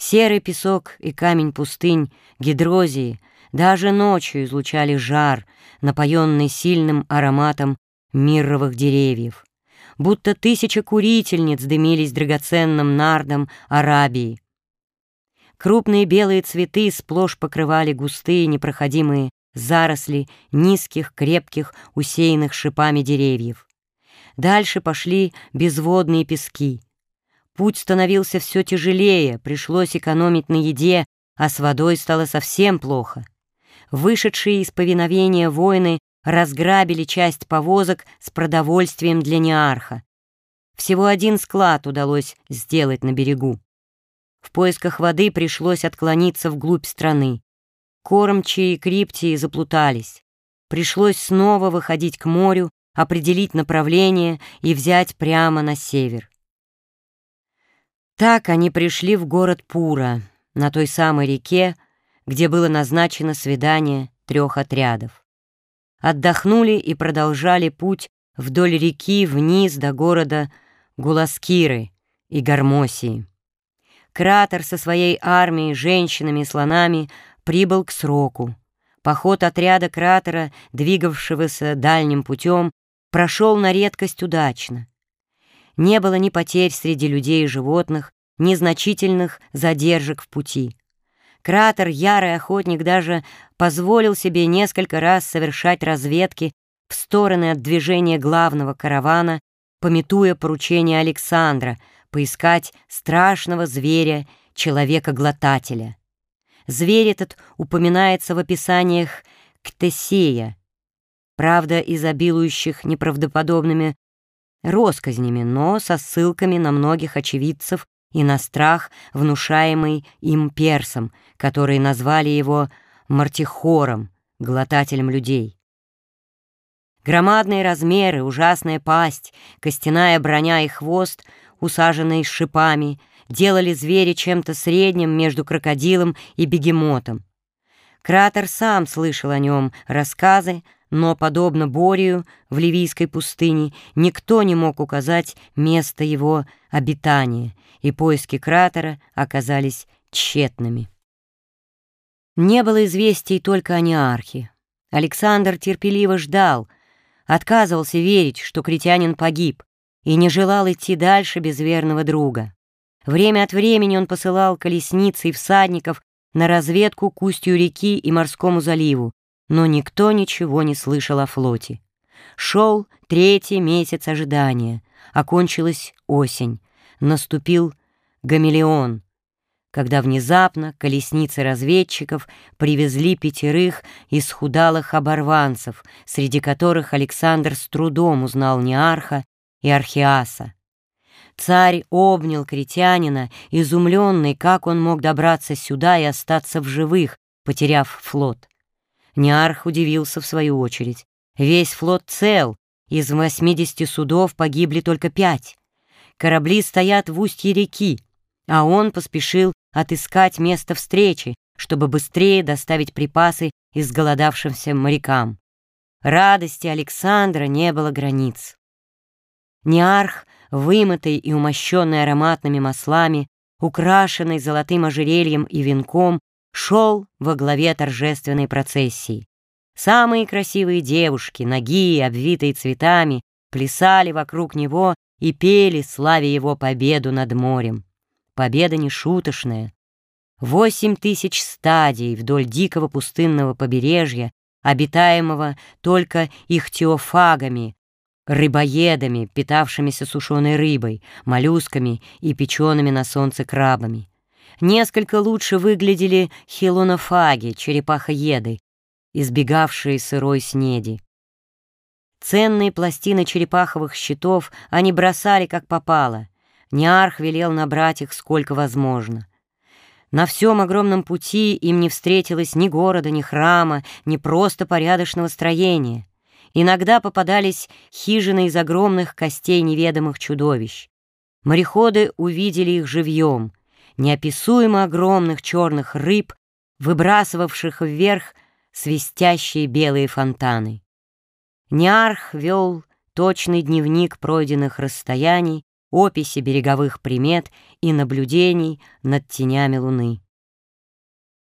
Серый песок и камень пустынь, гидрозии даже ночью излучали жар, напоенный сильным ароматом мирровых деревьев. Будто тысяча курительниц дымились драгоценным нардом Арабии. Крупные белые цветы сплошь покрывали густые непроходимые заросли низких, крепких, усеянных шипами деревьев. Дальше пошли безводные пески. Путь становился все тяжелее, пришлось экономить на еде, а с водой стало совсем плохо. Вышедшие из повиновения воины разграбили часть повозок с продовольствием для Неарха. Всего один склад удалось сделать на берегу. В поисках воды пришлось отклониться вглубь страны. Кормчие и криптии заплутались. Пришлось снова выходить к морю, определить направление и взять прямо на север. Так они пришли в город Пура, на той самой реке, где было назначено свидание трех отрядов. Отдохнули и продолжали путь вдоль реки вниз до города Гуласкиры и Гармосии. Кратер со своей армией, женщинами и слонами прибыл к сроку. Поход отряда кратера, двигавшегося дальним путем, прошел на редкость удачно. Не было ни потерь среди людей и животных, ни значительных задержек в пути. Кратер, ярый охотник, даже позволил себе несколько раз совершать разведки в стороны от движения главного каравана, пометуя поручение Александра поискать страшного зверя, человека-глотателя. Зверь этот упоминается в описаниях Ктесея, правда, изобилующих неправдоподобными росказнями, но со ссылками на многих очевидцев и на страх, внушаемый им персом, которые назвали его мартихором, глотателем людей. Громадные размеры, ужасная пасть, костяная броня и хвост, усаженные шипами, делали зверя чем-то средним между крокодилом и бегемотом. Кратер сам слышал о нем рассказы, но, подобно Борию в Ливийской пустыне, никто не мог указать место его обитания, и поиски кратера оказались тщетными. Не было известий только о Неархе. Александр терпеливо ждал, отказывался верить, что критянин погиб, и не желал идти дальше без верного друга. Время от времени он посылал колесницы и всадников на разведку к устью реки и морскому заливу, но никто ничего не слышал о флоте. Шел третий месяц ожидания, окончилась осень, наступил гамелеон, когда внезапно колесницы разведчиков привезли пятерых исхудалых оборванцев, среди которых Александр с трудом узнал Неарха и Архиаса. Царь обнял критянина, изумленный, как он мог добраться сюда и остаться в живых, потеряв флот. Ниарх удивился в свою очередь. Весь флот цел, из 80 судов погибли только пять. Корабли стоят в устье реки, а он поспешил отыскать место встречи, чтобы быстрее доставить припасы изголодавшимся морякам. Радости Александра не было границ. Ниарх, вымытый и умощенный ароматными маслами, украшенный золотым ожерельем и венком, шел во главе торжественной процессии. Самые красивые девушки, ноги, обвитые цветами, плясали вокруг него и пели, славя его победу над морем. Победа нешуточная. Восемь тысяч стадий вдоль дикого пустынного побережья, обитаемого только ихтиофагами, рыбоедами, питавшимися сушеной рыбой, моллюсками и печеными на солнце крабами. Несколько лучше выглядели хилонофаги, черепахоеды, избегавшие сырой снеди. Ценные пластины черепаховых щитов они бросали как попало. Неарх велел набрать их сколько возможно. На всем огромном пути им не встретилось ни города, ни храма, ни просто порядочного строения. Иногда попадались хижины из огромных костей неведомых чудовищ. Мореходы увидели их живьем — неописуемо огромных черных рыб, выбрасывавших вверх свистящие белые фонтаны. Ниарх вел точный дневник пройденных расстояний описи береговых примет и наблюдений над тенями луны.